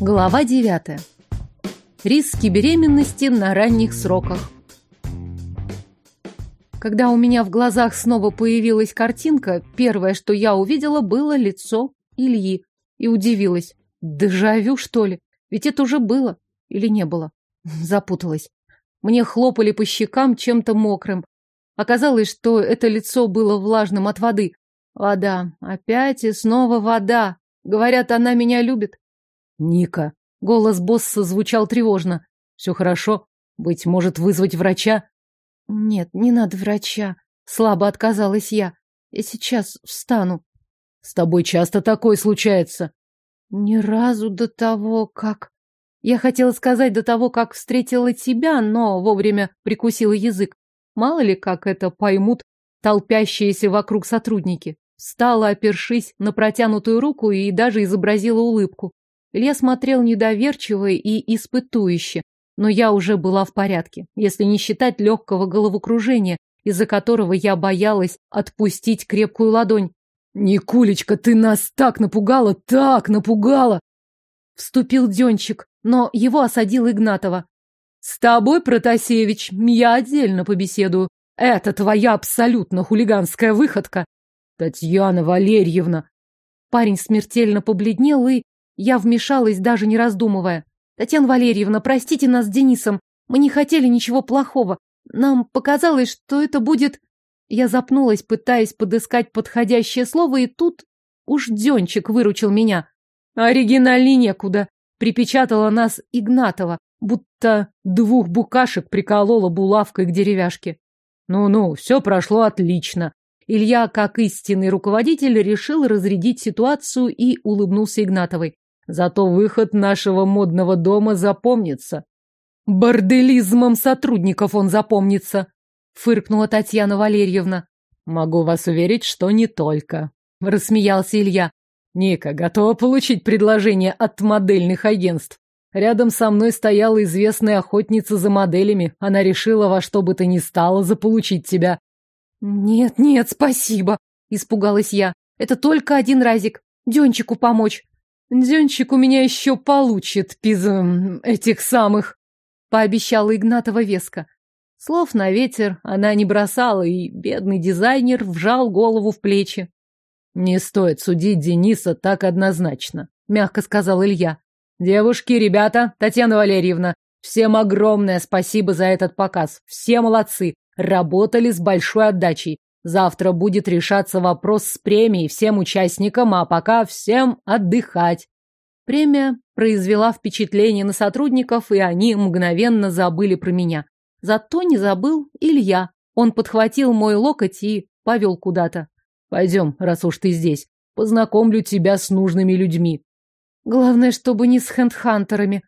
Глава 9. Риски беременности на ранних сроках. Когда у меня в глазах снова появилась картинка, первое, что я увидела, было лицо Ильи. И удивилась. Дежавю, что ли? Ведь это уже было. Или не было? Запуталась. Мне хлопали по щекам чем-то мокрым. Оказалось, что это лицо было влажным от воды. Вода. Опять и снова вода. Говорят, она меня любит. Ника. Голос босса звучал тревожно. Все хорошо? Быть может, вызвать врача? Нет, не надо врача. Слабо отказалась я. Я сейчас встану. С тобой часто такое случается? Ни разу до того, как... Я хотела сказать до того, как встретила тебя, но вовремя прикусила язык. Мало ли, как это поймут толпящиеся вокруг сотрудники. Встала, опершись на протянутую руку и даже изобразила улыбку. Илья смотрел недоверчиво и испытующе, но я уже была в порядке, если не считать легкого головокружения, из-за которого я боялась отпустить крепкую ладонь. «Никулечка, ты нас так напугала, так напугала!» Вступил Денчик, но его осадил Игнатова. «С тобой, Протасевич, я отдельно побеседую. Это твоя абсолютно хулиганская выходка. Татьяна Валерьевна!» Парень смертельно побледнел и я вмешалась, даже не раздумывая. Татьяна Валерьевна, простите нас с Денисом. Мы не хотели ничего плохого. Нам показалось, что это будет... Я запнулась, пытаясь подыскать подходящее слово, и тут уж Денчик выручил меня. Оригинальней некуда. Припечатала нас Игнатова, будто двух букашек приколола булавкой к деревяшке. Ну-ну, все прошло отлично. Илья, как истинный руководитель, решил разрядить ситуацию и улыбнулся Игнатовой. Зато выход нашего модного дома запомнится. Борделизмом сотрудников он запомнится, фыркнула Татьяна Валерьевна. Могу вас уверить, что не только, рассмеялся Илья. Ника готова получить предложение от модельных агентств. Рядом со мной стояла известная охотница за моделями. Она решила во что бы то ни стало заполучить тебя. Нет, нет, спасибо, испугалась я. Это только один разик. Денчику помочь. Денчик у меня еще получит пиз... этих самых, пообещала Игнатова веско. Слов на ветер она не бросала, и бедный дизайнер вжал голову в плечи. Не стоит судить Дениса так однозначно, мягко сказал Илья. Девушки, ребята, Татьяна Валерьевна, всем огромное спасибо за этот показ. Все молодцы, работали с большой отдачей. Завтра будет решаться вопрос с премией всем участникам, а пока всем отдыхать. Премия произвела впечатление на сотрудников, и они мгновенно забыли про меня. Зато не забыл Илья. Он подхватил мой локоть и повел куда-то. Пойдем, раз уж ты здесь. Познакомлю тебя с нужными людьми. Главное, чтобы не с хендхантерами,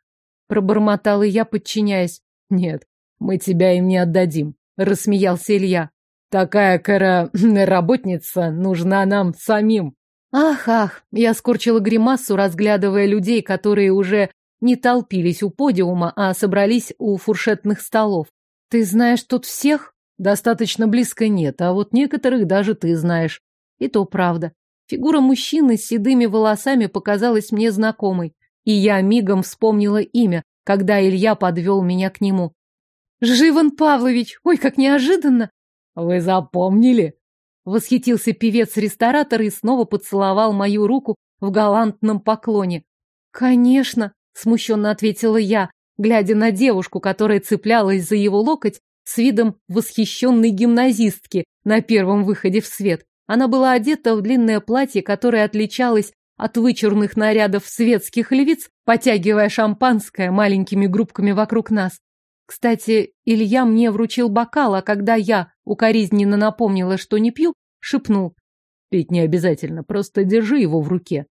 пробормотала я, подчиняясь. Нет, мы тебя им не отдадим, рассмеялся Илья. Такая кара работница нужна нам самим. Ах, ах, я скорчила гримасу, разглядывая людей, которые уже не толпились у подиума, а собрались у фуршетных столов. Ты знаешь тут всех? Достаточно близко нет, а вот некоторых даже ты знаешь. И то правда. Фигура мужчины с седыми волосами показалась мне знакомой, и я мигом вспомнила имя, когда Илья подвел меня к нему. «Живан Павлович! Ой, как неожиданно! Вы запомнили? Восхитился певец-ресторатор и снова поцеловал мою руку в галантном поклоне. Конечно, смущенно ответила я, глядя на девушку, которая цеплялась за его локоть с видом восхищенной гимназистки на первом выходе в свет. Она была одета в длинное платье, которое отличалось от вычурных нарядов светских львиц, потягивая шампанское маленькими группками вокруг нас. Кстати, Илья мне вручил бокал, а когда я укоризненно напомнила, что не пью, шепнул. Пить не обязательно, просто держи его в руке.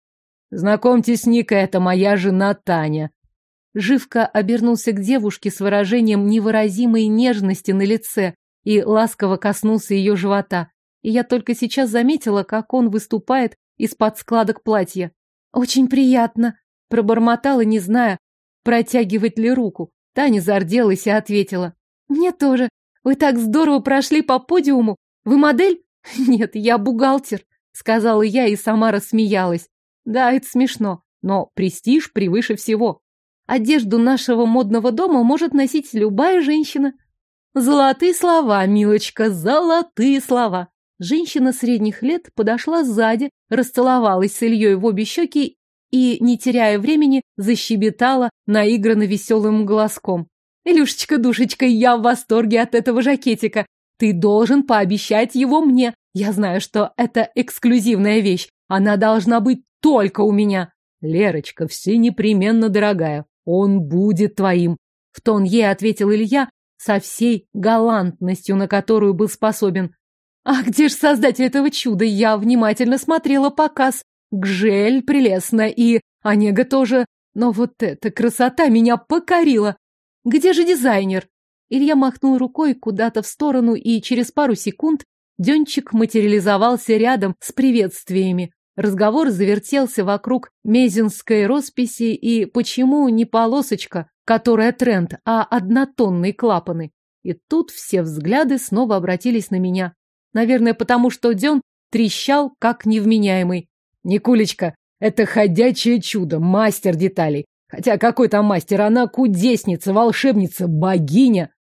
Знакомьтесь, Ника, это моя жена Таня. Живка обернулся к девушке с выражением невыразимой нежности на лице и ласково коснулся ее живота. И я только сейчас заметила, как он выступает из-под складок платья. «Очень приятно», — пробормотала, не зная, протягивать ли руку. Таня зарделась и ответила. «Мне тоже. Вы так здорово прошли по подиуму. Вы модель?» «Нет, я бухгалтер», — сказала я и сама рассмеялась. «Да, это смешно. но престиж превыше всего. Одежду нашего модного дома может носить любая женщина. Золотые слова, милочка, золотые слова. Женщина средних лет подошла сзади, расцеловалась с Ильей в обе щеки и, не теряя времени, защебетала наигранно веселым голоском. «Илюшечка, душечка, я в восторге от этого жакетика. Ты должен пообещать его мне. Я знаю, что это эксклюзивная вещь. Она должна быть только у меня». «Лерочка, все непременно, дорогая. Он будет твоим», — в тон ей ответил Илья со всей галантностью, на которую был способен. А где же создатель этого чуда? Я внимательно смотрела показ. Гжель прелестно и Онега тоже. Но вот эта красота меня покорила. Где же дизайнер? Илья махнул рукой куда-то в сторону, и через пару секунд Денчик материализовался рядом с приветствиями. Разговор завертелся вокруг мезинской росписи и почему не полосочка, которая тренд, а однотонные клапаны. И тут все взгляды снова обратились на меня. Наверное, потому что Ден трещал, как невменяемый. Никулечка, это ходячее чудо, мастер деталей. Хотя какой там мастер, она кудесница, волшебница, богиня.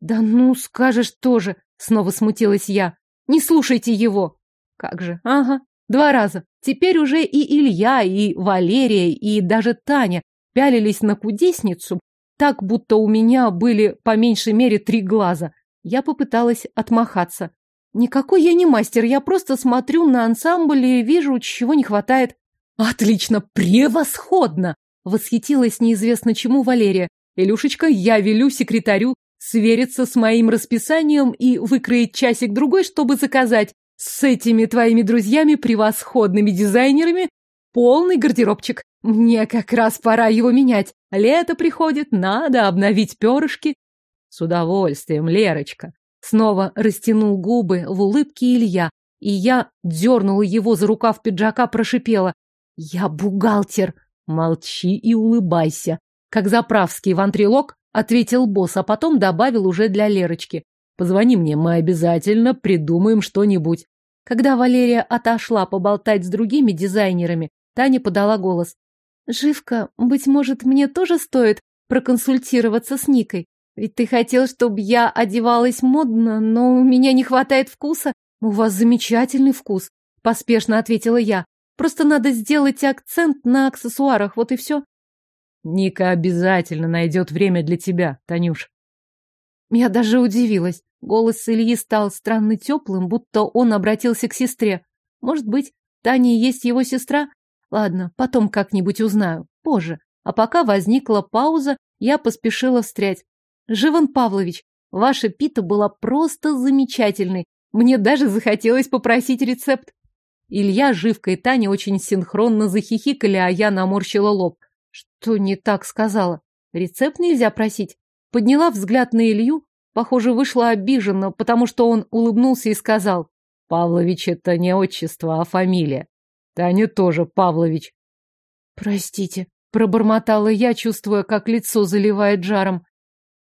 Да ну, скажешь тоже, снова смутилась я. Не слушайте его. Как же, ага, два раза. Теперь уже и Илья, и Валерия, и даже Таня пялились на кудесницу, так будто у меня были по меньшей мере три глаза. Я попыталась отмахаться. Никакой я не мастер, я просто смотрю на ансамбль и вижу, чего не хватает. Отлично, превосходно! Восхитилась неизвестно чему Валерия. Илюшечка, я велю секретарю свериться с моим расписанием и выкроить часик-другой, чтобы заказать с этими твоими друзьями превосходными дизайнерами полный гардеробчик. Мне как раз пора его менять. Лето приходит, надо обновить перышки. С удовольствием, Лерочка. Снова растянул губы в улыбке Илья, и я дернула его за рукав пиджака, прошипела. «Я бухгалтер!» «Молчи и улыбайся!» Как заправский вантрилок, ответил босс, а потом добавил уже для Лерочки. «Позвони мне, мы обязательно придумаем что-нибудь». Когда Валерия отошла поболтать с другими дизайнерами, Таня подала голос. «Живка, быть может, мне тоже стоит проконсультироваться с Никой? Ведь ты хотел, чтобы я одевалась модно, но у меня не хватает вкуса. У вас замечательный вкус, поспешно ответила я. Просто надо сделать акцент на аксессуарах, вот и все. Ника обязательно найдет время для тебя, Танюш. Я даже удивилась. Голос Ильи стал странно теплым, будто он обратился к сестре. Может быть, Таня и есть его сестра? Ладно, потом как-нибудь узнаю, позже. А пока возникла пауза, я поспешила встрять. Живан Павлович, ваша пита была просто замечательной. Мне даже захотелось попросить рецепт. Илья, Живка и Таня очень синхронно захихикали, а я наморщила лоб. Что не так сказала? Рецепт нельзя просить. Подняла взгляд на Илью, похоже, вышла обиженно, потому что он улыбнулся и сказал. Павлович — это не отчество, а фамилия. Таня тоже Павлович. Простите, пробормотала я, чувствуя, как лицо заливает жаром.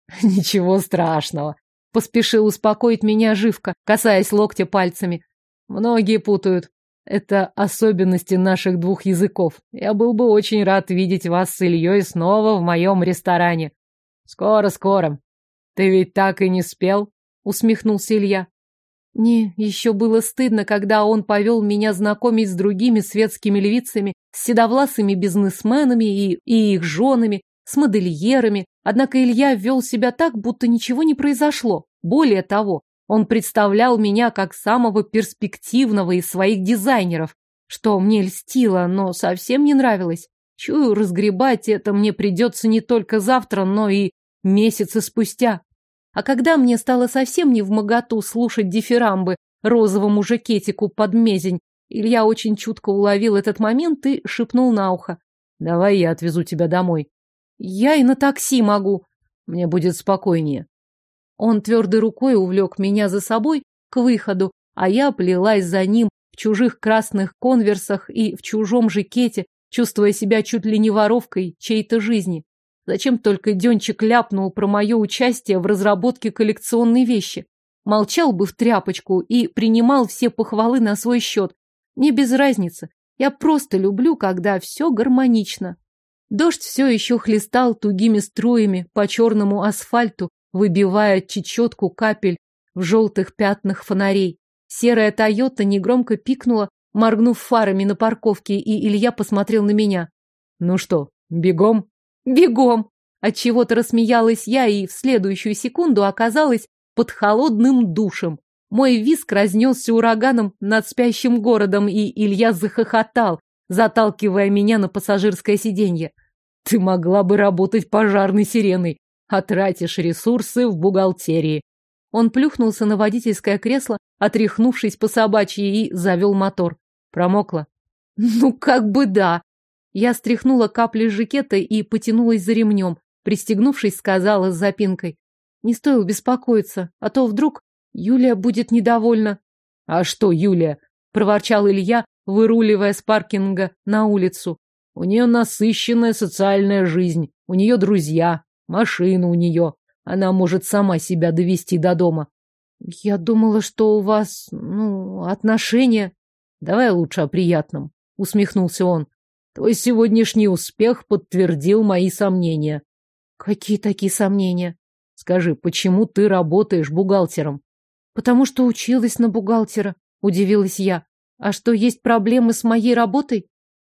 Ничего страшного. Поспешил успокоить меня Живка, касаясь локтя пальцами. Многие путают. Это особенности наших двух языков. Я был бы очень рад видеть вас с Ильей снова в моем ресторане. Скоро-скоро. Ты ведь так и не спел? Усмехнулся Илья. Мне еще было стыдно, когда он повел меня знакомить с другими светскими львицами, с седовласыми бизнесменами и, и их женами, с модельерами, однако Илья вел себя так, будто ничего не произошло. Более того, он представлял меня как самого перспективного из своих дизайнеров, что мне льстило, но совсем не нравилось. Чую, разгребать это мне придется не только завтра, но и месяцы спустя. А когда мне стало совсем не в моготу слушать дифирамбы розовому жакетику под мезень, Илья очень чутко уловил этот момент и шепнул на ухо. «Давай я отвезу тебя домой». Я и на такси могу. Мне будет спокойнее. Он твердой рукой увлек меня за собой к выходу, а я плелась за ним в чужих красных конверсах и в чужом жакете, чувствуя себя чуть ли не воровкой чьей-то жизни. Зачем только Денчик ляпнул про мое участие в разработке коллекционной вещи? Молчал бы в тряпочку и принимал все похвалы на свой счет. Мне без разницы. Я просто люблю, когда все гармонично. Дождь все еще хлестал тугими струями по черному асфальту, выбивая чечетку капель в желтых пятнах фонарей. Серая Тойота негромко пикнула, моргнув фарами на парковке, и Илья посмотрел на меня. «Ну что, бегом?» «Бегом!» Отчего-то рассмеялась я и в следующую секунду оказалась под холодным душем. Мой виск разнесся ураганом над спящим городом, и Илья захохотал, заталкивая меня на пассажирское сиденье. «Ты могла бы работать пожарной сиреной, а тратишь ресурсы в бухгалтерии». Он плюхнулся на водительское кресло, отряхнувшись по собачьи, и завел мотор. Промокла. «Ну, как бы да!» Я стряхнула капли жакета и потянулась за ремнем. Пристегнувшись, сказала с запинкой. Не стоило беспокоиться, а то вдруг Юлия будет недовольна. — А что Юлия? — проворчал Илья, выруливая с паркинга на улицу. — У нее насыщенная социальная жизнь, у нее друзья, машина у нее. Она может сама себя довести до дома. — Я думала, что у вас, ну, отношения. — Давай лучше о приятном, — усмехнулся он. — Твой сегодняшний успех подтвердил мои сомнения. Какие такие сомнения? Скажи, почему ты работаешь бухгалтером? Потому что училась на бухгалтера, удивилась я. А что, есть проблемы с моей работой?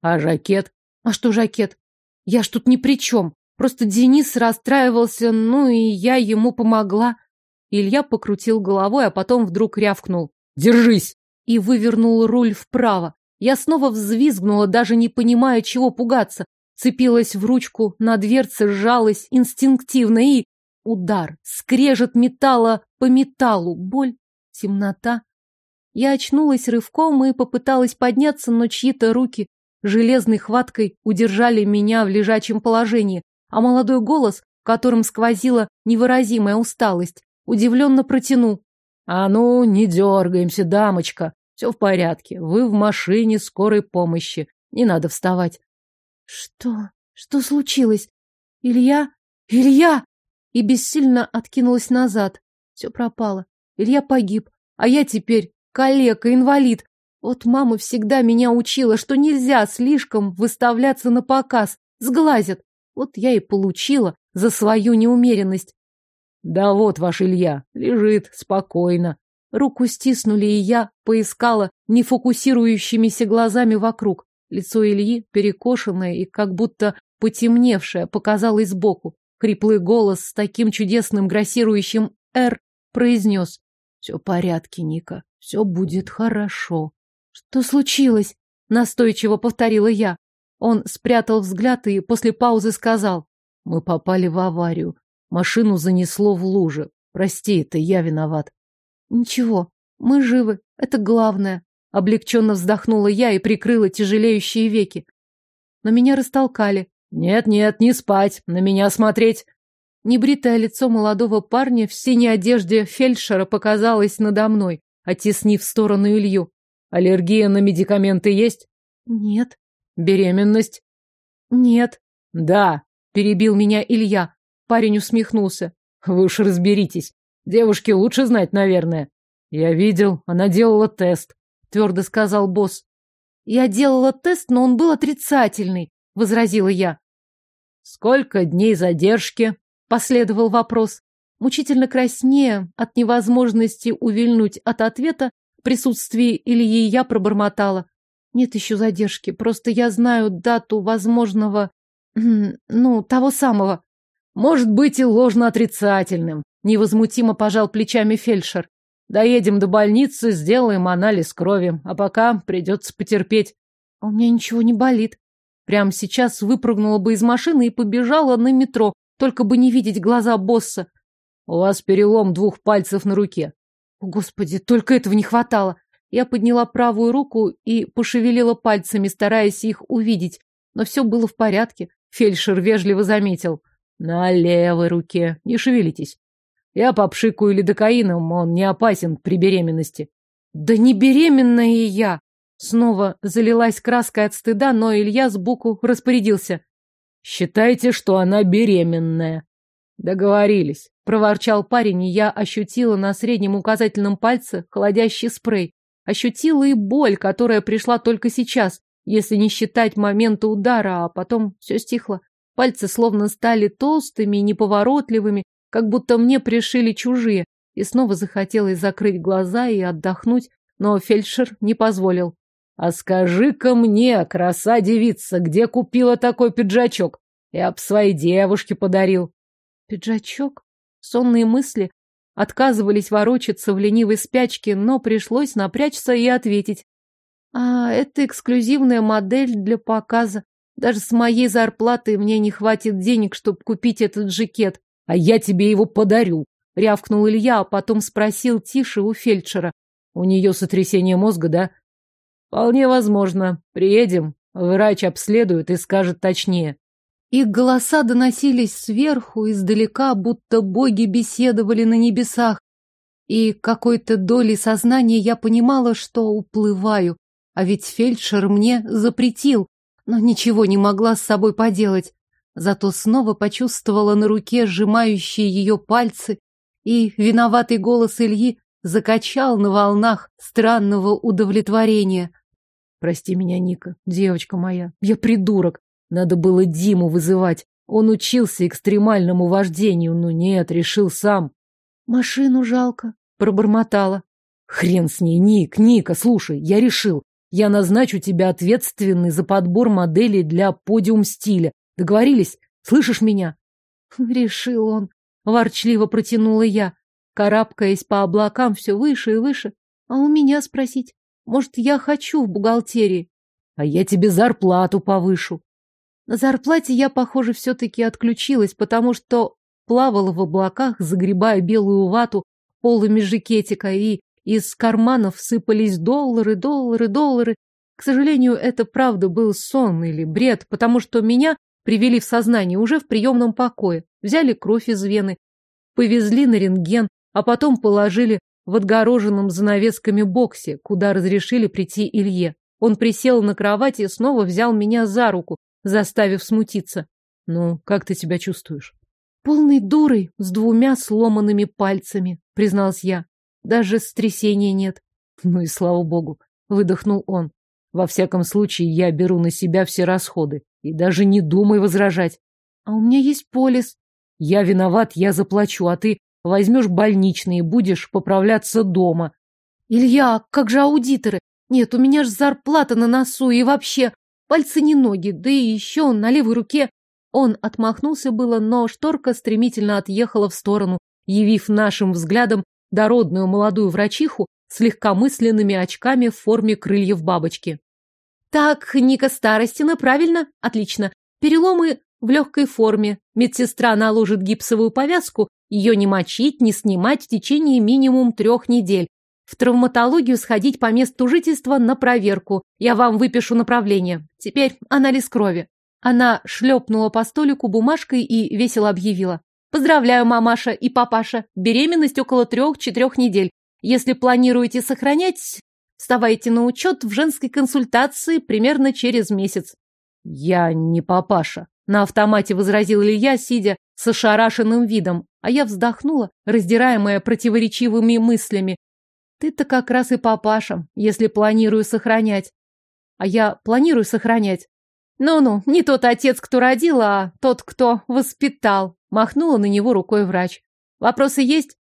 А жакет? А что жакет? Я ж тут ни при чем. Просто Денис расстраивался, ну и я ему помогла. Илья покрутил головой, а потом вдруг рявкнул. «Держись!» И вывернул руль вправо. Я снова взвизгнула, даже не понимая, чего пугаться. Цепилась в ручку, на дверце сжалась инстинктивно и... Удар, скрежет металла по металлу, боль, темнота. Я очнулась рывком и попыталась подняться, но чьи-то руки железной хваткой удержали меня в лежачем положении, а молодой голос, в котором сквозила невыразимая усталость, удивленно протянул. «А ну, не дергаемся, дамочка. Все в порядке. Вы в машине скорой помощи. Не надо вставать. Что? Что случилось? Илья? Илья! И бессильно откинулась назад. Все пропало. Илья погиб. А я теперь калека, инвалид. Вот мама всегда меня учила, что нельзя слишком выставляться на показ. Сглазят. Вот я и получила за свою неумеренность. Да вот ваш Илья, лежит спокойно. Руку стиснули, и я поискала нефокусирующимися глазами вокруг. Лицо Ильи, перекошенное и как будто потемневшее, показалось сбоку. Хриплый голос с таким чудесным грассирующим «Р» произнес. «Все в порядке, Ника, все будет хорошо». «Что случилось?» — настойчиво повторила я. Он спрятал взгляд и после паузы сказал. «Мы попали в аварию. Машину занесло в луже. Прости, это я виноват». «Ничего, мы живы, это главное». Облегченно вздохнула я и прикрыла тяжелеющие веки. Но меня растолкали. «Нет-нет, не спать, на меня смотреть!» Небритое лицо молодого парня в синей одежде фельдшера показалось надо мной, оттеснив в сторону Илью. «Аллергия на медикаменты есть?» «Нет». «Беременность?» «Нет». «Да», — перебил меня Илья. Парень усмехнулся. «Вы уж разберитесь. Девушке лучше знать, наверное». «Я видел, она делала тест твердо сказал босс. Я делала тест, но он был отрицательный, возразила я. Сколько дней задержки? Последовал вопрос. Мучительно краснея от невозможности увильнуть от ответа, в присутствии Ильи я пробормотала. Нет еще задержки, просто я знаю дату возможного... ну, того самого. Может быть и ложно-отрицательным, невозмутимо пожал плечами фельдшер. Доедем до больницы, сделаем анализ крови, а пока придется потерпеть. А у меня ничего не болит. Прямо сейчас выпрыгнула бы из машины и побежала на метро, только бы не видеть глаза босса. У вас перелом двух пальцев на руке. О, Господи, только этого не хватало. Я подняла правую руку и пошевелила пальцами, стараясь их увидеть. Но все было в порядке. Фельдшер вежливо заметил. На левой руке. Не шевелитесь. Я попшикаю лидокаином, он не опасен при беременности. Да не беременная я! Снова залилась краской от стыда, но Илья сбоку распорядился. Считайте, что она беременная. Договорились. Проворчал парень, и я ощутила на среднем указательном пальце холодящий спрей. Ощутила и боль, которая пришла только сейчас. если не считать момента удара, а потом все стихло. Пальцы словно стали толстыми и неповоротливыми, как будто мне пришили чужие, и снова захотелось закрыть глаза и отдохнуть, но фельдшер не позволил. «А скажи-ка мне, краса девица, где купила такой пиджачок? Я б своей девушке подарил». «Пиджачок?» Сонные мысли отказывались ворочаться в ленивой спячке, но пришлось напрячься и ответить. «А это эксклюзивная модель для показа. Даже с моей зарплатой мне не хватит денег, чтобы купить этот жакет. А я тебе его подарю», — рявкнул Илья, а потом спросил тише у фельдшера. «У нее сотрясение мозга, да?» Вполне возможно. Приедем, врач обследует и скажет точнее. Их голоса доносились сверху, издалека, будто боги беседовали на небесах. И какой-то долей сознания я понимала, что уплываю. А ведь фельдшер мне запретил, но ничего не могла с собой поделать. Зато снова почувствовала на руке сжимающие ее пальцы, и виноватый голос Ильи закачал на волнах странного удовлетворения. Прости меня, Ника, девочка моя. Я придурок. Надо было Диму вызывать. Он учился экстремальному вождению, но нет, решил сам. Машину жалко, пробормотала. Хрен с ней, Ник, Ника, слушай, я решил. Я назначу тебя ответственной за подбор моделей для подиум-стиля. Договорились? Слышишь меня? Решил он. Ворчливо протянула я, карабкаясь по облакам все выше и выше. А у меня спросить? Может, я хочу в бухгалтерии? А я тебе зарплату повышу. На зарплате я, похоже, все-таки отключилась, потому что плавала в облаках, загребая белую вату полами жакетика, и из карманов сыпались доллары, доллары, доллары. К сожалению, это правда был сон или бред, потому что меня привели в сознание уже в приемном покое, взяли кровь из вены, повезли на рентген, а потом положили в отгороженном занавесками боксе, куда разрешили прийти Илье. Он присел на кровати и снова взял меня за руку, заставив смутиться. «Ну, как ты себя чувствуешь?» «Полной дурой, с двумя сломанными пальцами», — признался я. «Даже стрясения нет». «Ну и слава богу», — выдохнул он. «Во всяком случае, я беру на себя все расходы. И даже не думай возражать». «А у меня есть полис». «Я виноват, я заплачу, а ты Возьмешь больничный и будешь поправляться дома. Илья, как же аудиторы? Нет, у меня ж зарплата на носу и вообще пальцы не ноги, да и еще на левой руке. Он отмахнулся было, но шторка стремительно отъехала в сторону, явив нашим взглядом дородную молодую врачиху с легкомысленными очками в форме крыльев бабочки. Так, Ника Старостина, правильно? Отлично. Переломы в легкой форме. Медсестра наложит гипсовую повязку ее не мочить, не снимать в течение минимум трех недель. В травматологию сходить по месту жительства на проверку. Я вам выпишу направление. Теперь анализ крови. Она шлепнула по столику бумажкой и весело объявила. Поздравляю, мамаша и папаша. Беременность около трех-четырех недель. Если планируете сохранять, вставайте на учет в женской консультации примерно через месяц. Я не папаша. На автомате возразил Илья, сидя с ошарашенным видом, а я вздохнула, раздираемая противоречивыми мыслями. Ты-то как раз и папаша, если планирую сохранять. А я планирую сохранять. Ну-ну, не тот отец, кто родил, а тот, кто воспитал. Махнула на него рукой врач. Вопросы есть?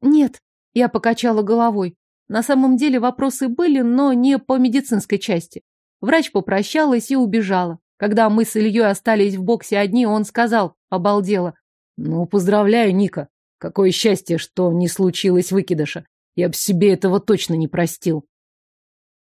Нет. Я покачала головой. На самом деле вопросы были, но не по медицинской части. Врач попрощалась и убежала. Когда мы с Ильей остались в боксе одни, он сказал, обалдело. Ну, поздравляю, Ника. Какое счастье, что не случилось выкидыша. Я бы себе этого точно не простил.